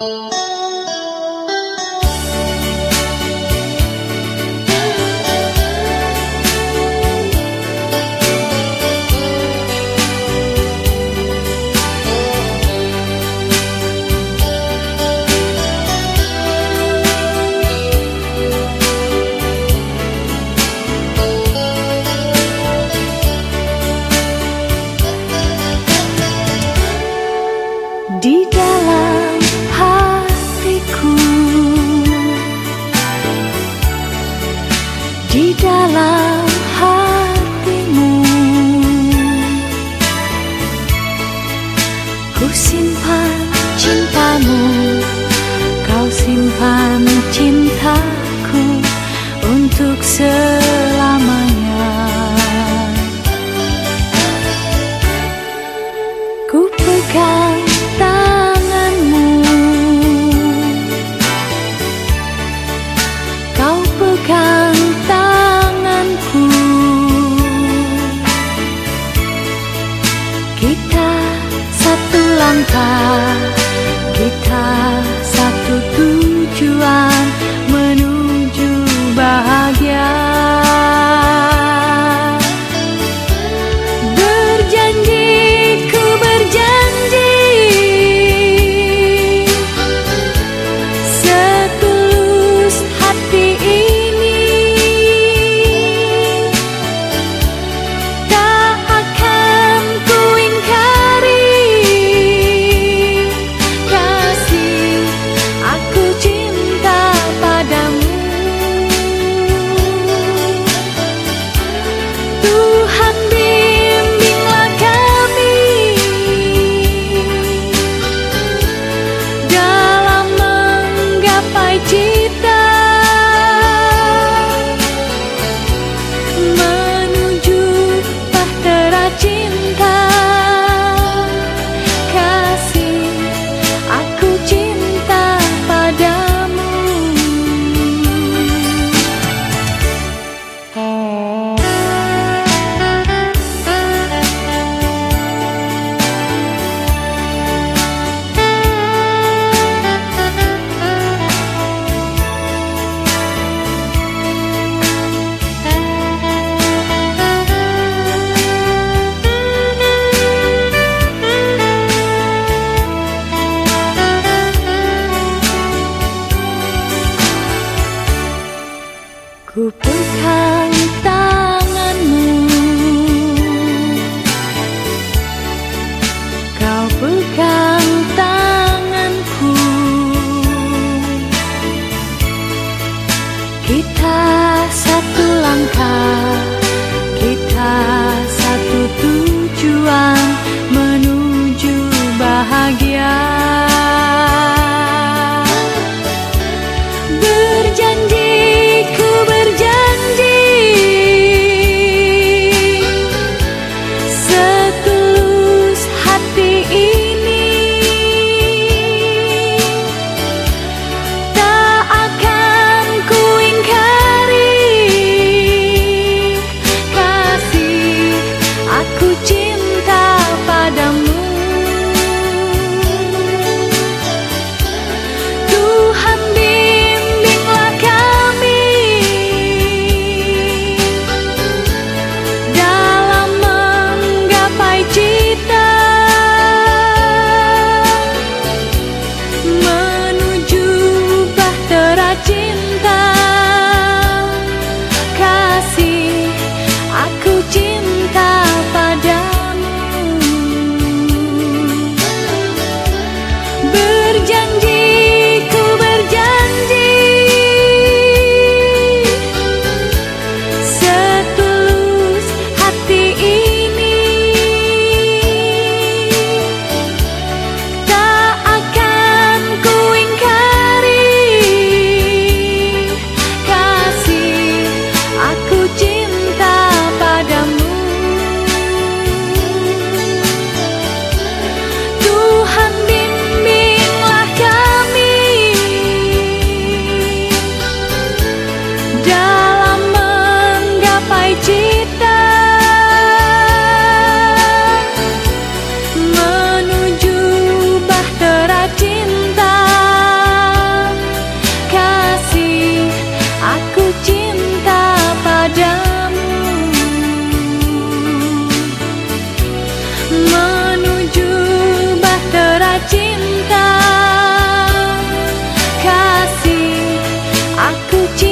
Música Ku simpan cintamu Kau simpan cintaku Untuk sel. Ku pegang tanganmu. Kau pegang tanganku. Kita satu langkah Kita satu tujuan. Aku cinta